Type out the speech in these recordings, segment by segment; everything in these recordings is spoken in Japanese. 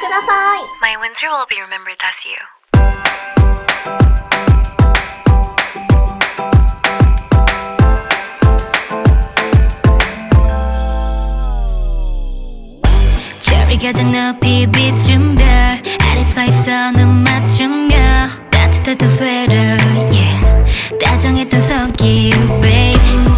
ください My winter will be remembered as you 리 가장 높이 비춘 별 아래 서있어 눈 맞추며 따뜻했던 스웨터 yeah. 다정했던 손길 babe.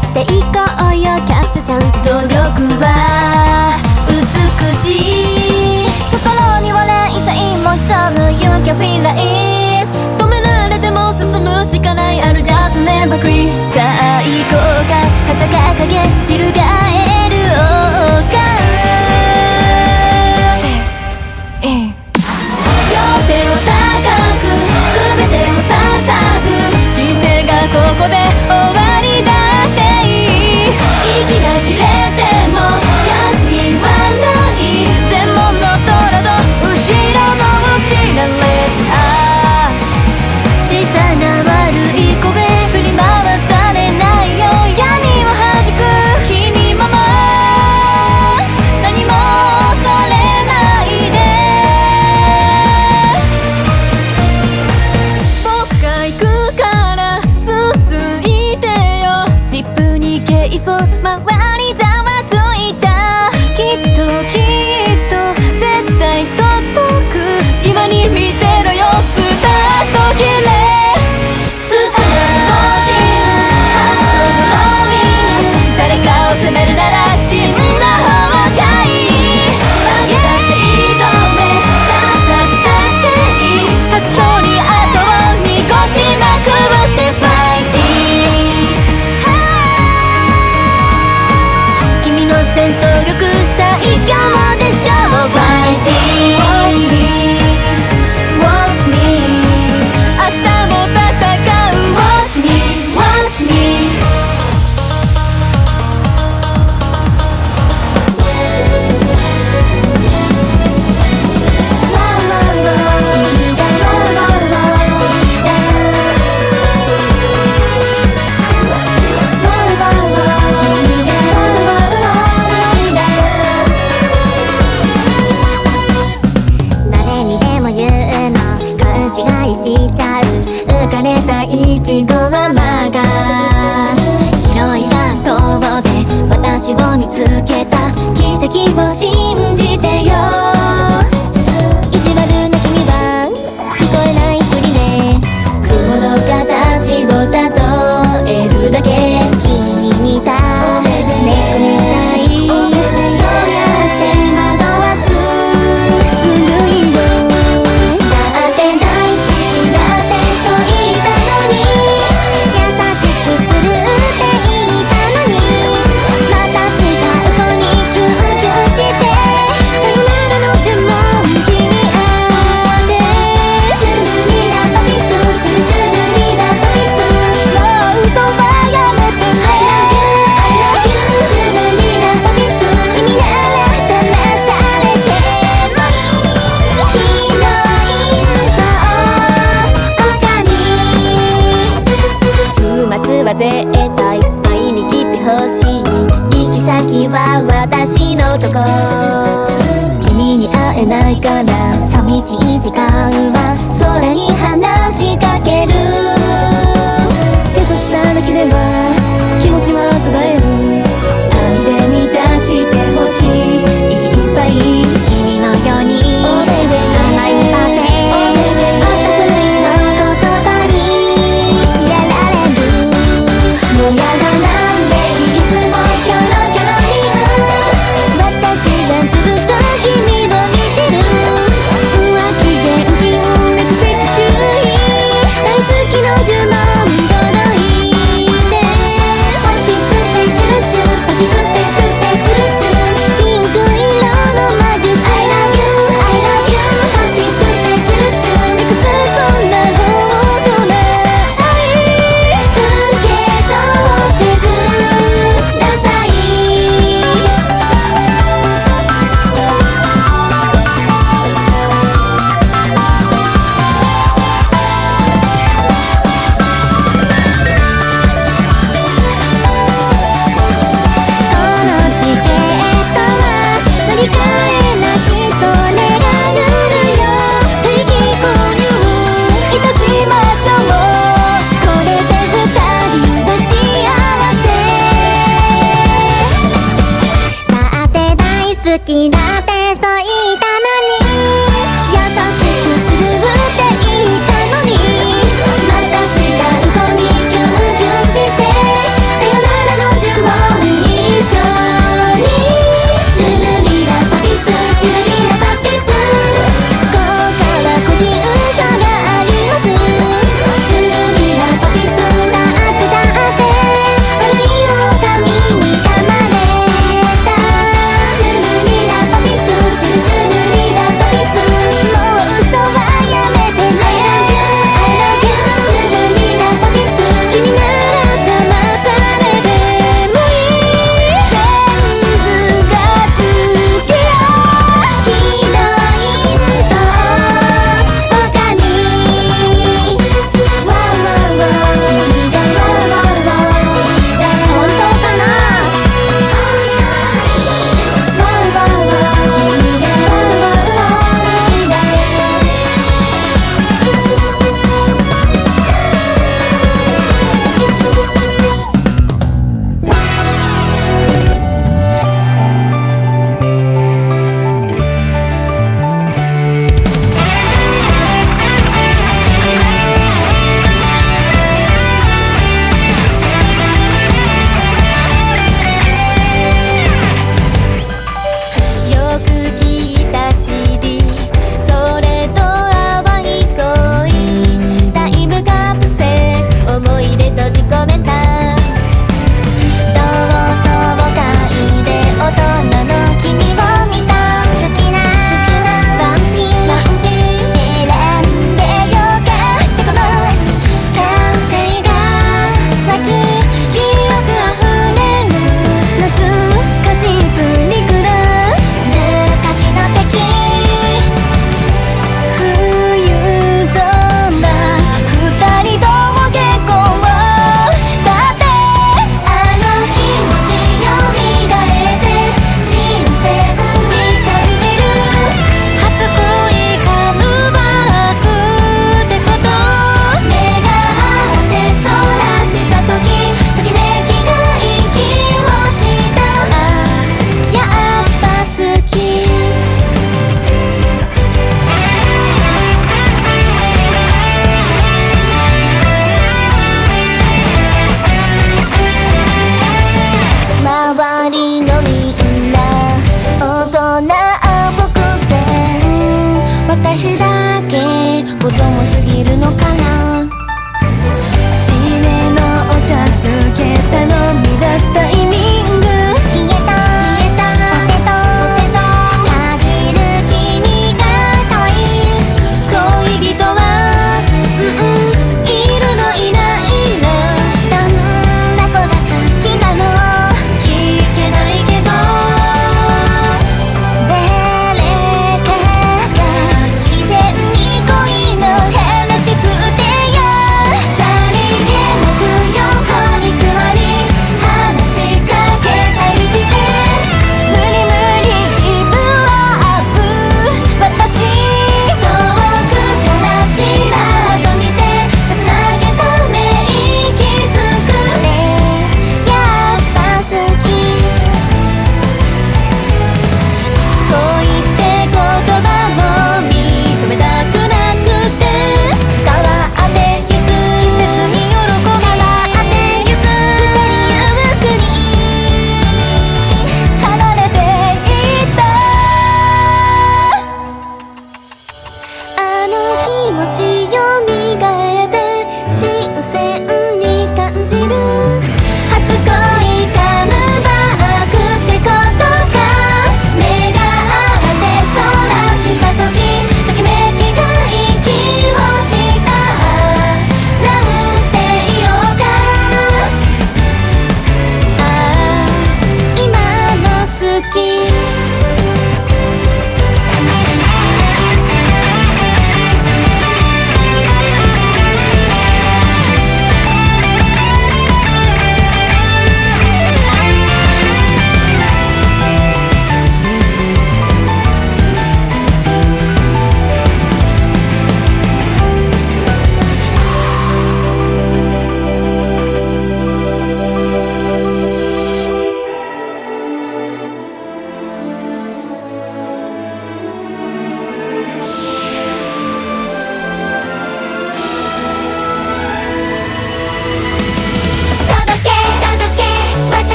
していこうよキャッチチャンス。努力は美しい。心には連載も潜む勇気はフィーライ来止められても進むしかないある。Just never quit 最高が旗掲げ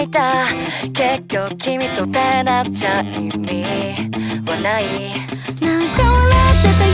いた。結局君と手なっちゃ意味はない。流れてた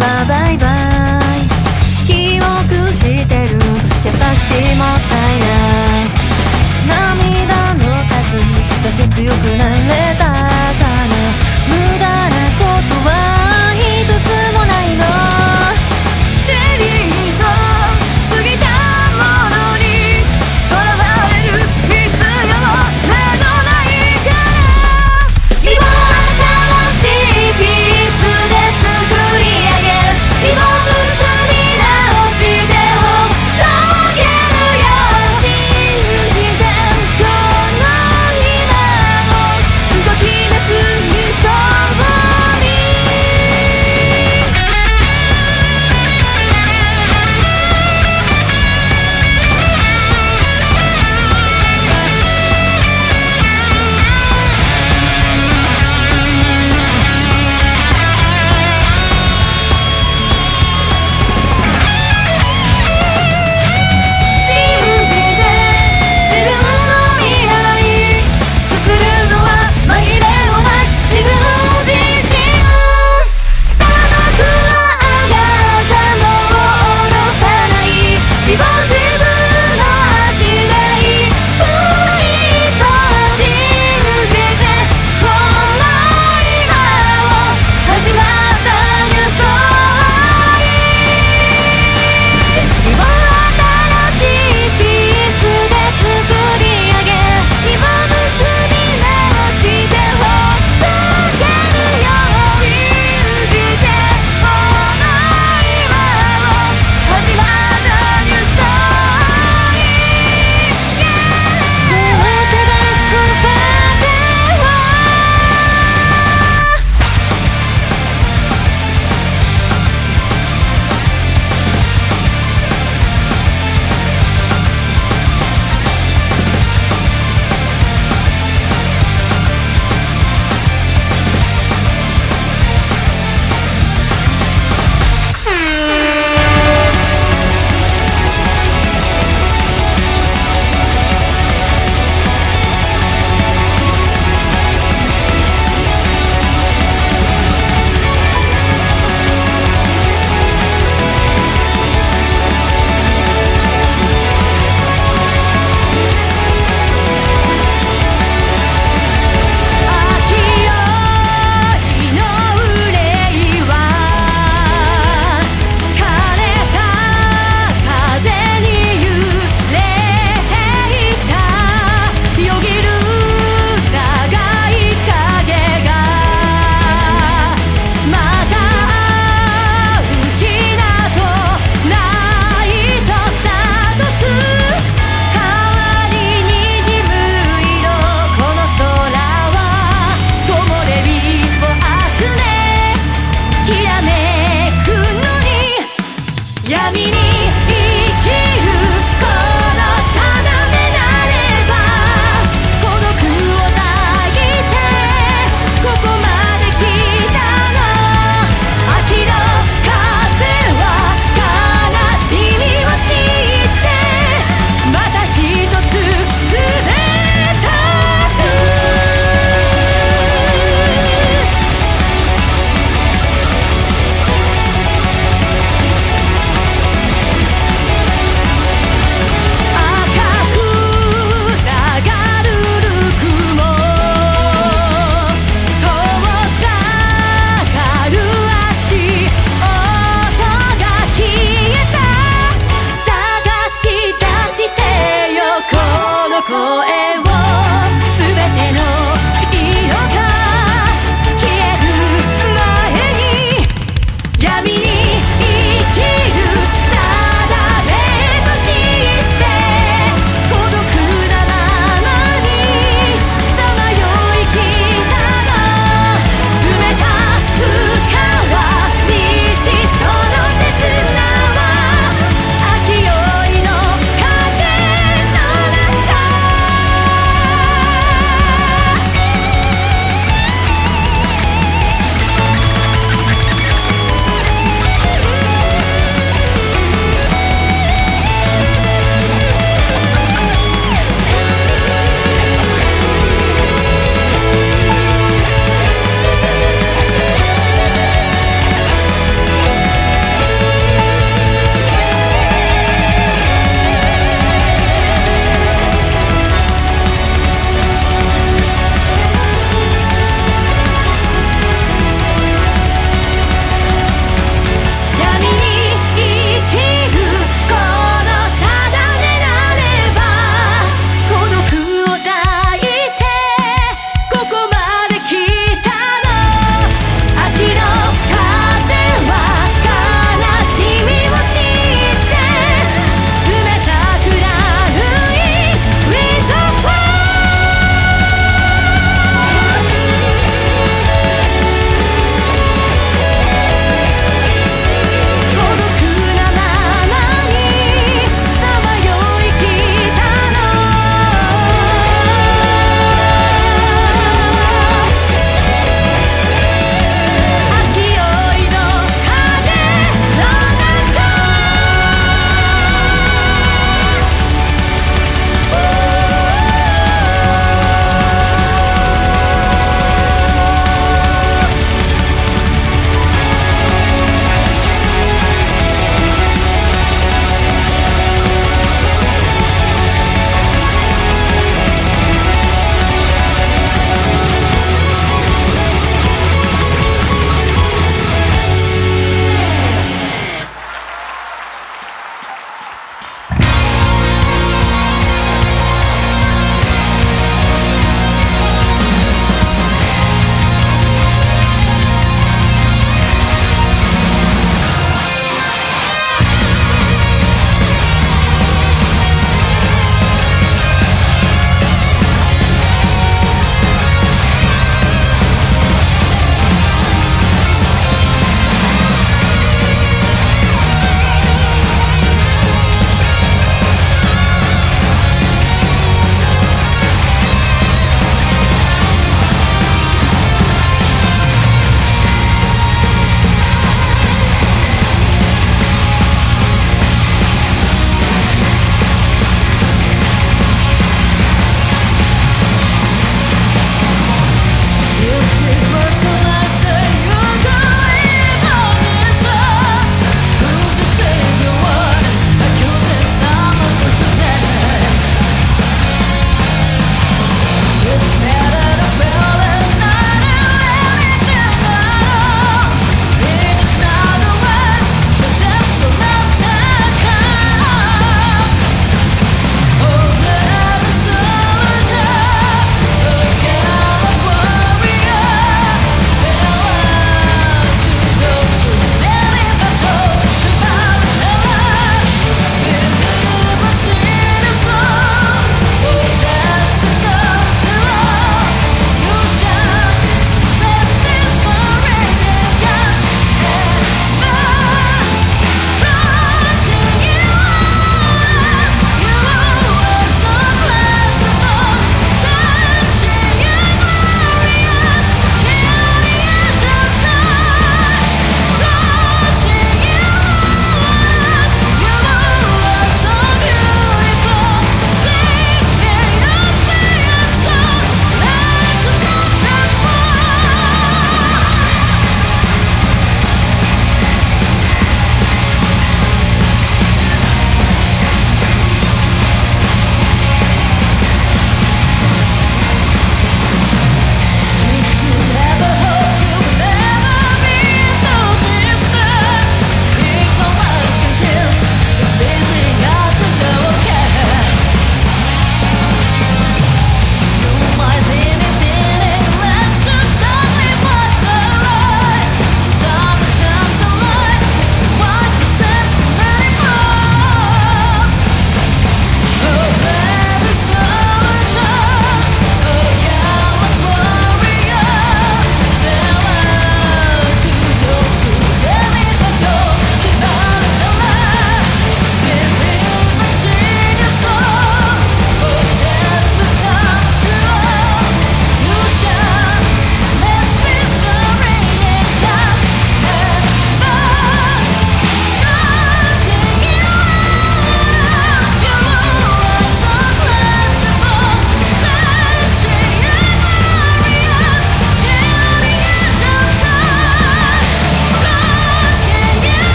思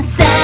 今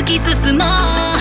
突き進もう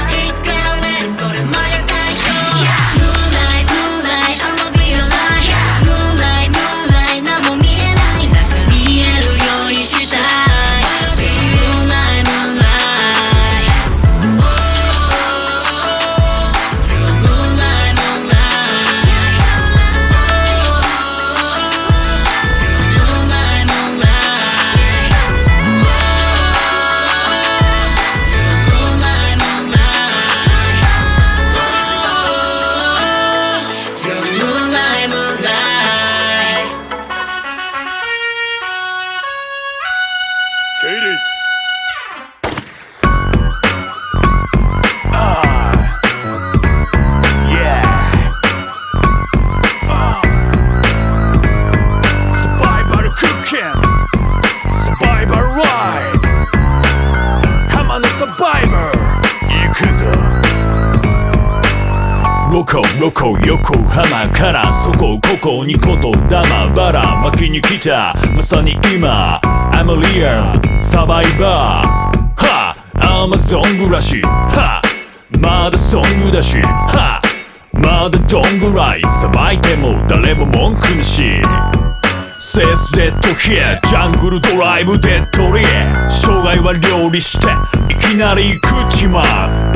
スデッドヒアジャングルドライブデッドリ障害は料理していきなり口ま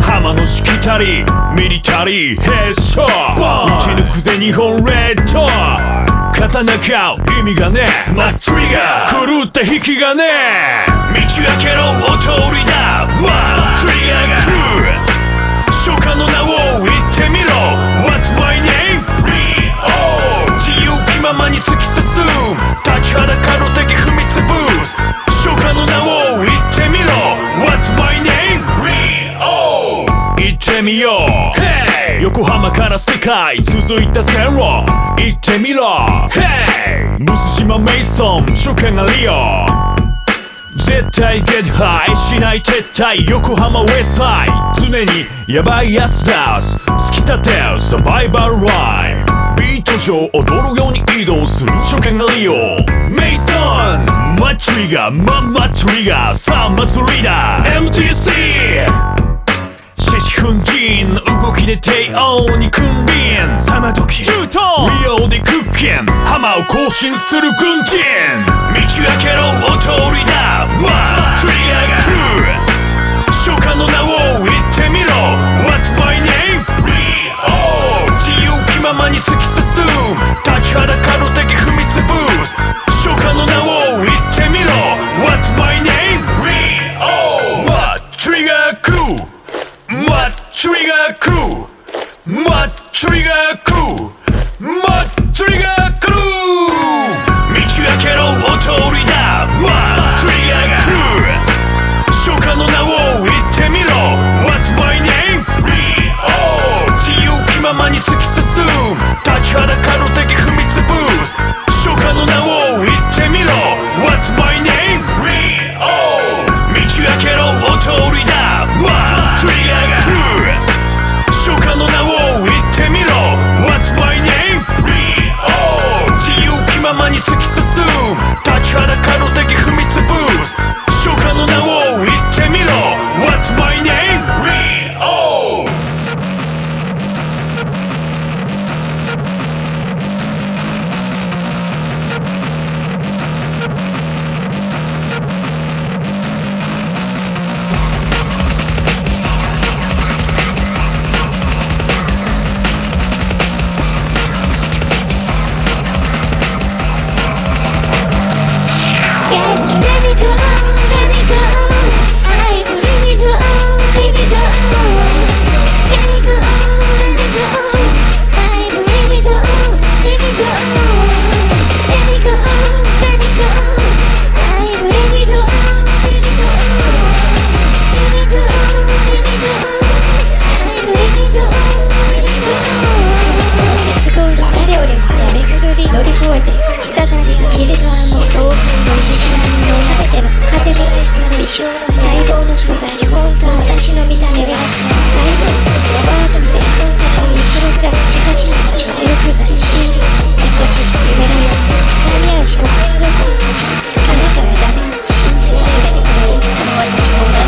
浜のしきたりミリタリーヘッショー。打ち抜くぜ日本レッド刀か意味がねマットリガー。狂った引きがね道開けろお通りだ。マットリガーが。来る初夏の名を言ってみろ。What's my name? Rio 自由気ままに突き進む。立ちはだかる敵踏みつぶす。初夏の名を言ってみろ。What's my name? Rio. 言ってみよう。Hey. 横浜から世界続いた線路言ってみろ。Hey. ブス島メイソン。初夏がリオ。絶対ゲットハイしない撤退横浜ウェスサイ。常にヤバいやつだ好き立てるサバイバルライビート上踊るように移動する初見がリオ。メイソンマッチリガーマンマッチリガーさあ祭りだ。MTC 獅子奮陣動きで低音に君臨。さまとき中東リオでクッキン。浜を更新する軍人。道開けろお通りだ。まあトリガーが来る。初夏の名を言ってみろ。What's my name? 突き進む立ちはだかる敵踏みつぶす。初夏の名を言ってみろ。What's my name? Rio. まあトリガー来るマッチリが来るマッチリが来るマッチリが来る道開けろお通りだ。マッチリが来る初夏の名を言ってみろ。裸の敵踏み潰す。初夏の名をから果てし微小な細胞の素材に本当私の見た目が細胞バードでコンセプトにしろくらいカチカチカるくだしエコシして夢がよ悩み合う思考続あなたは誰信じたす。がにこの一家の私も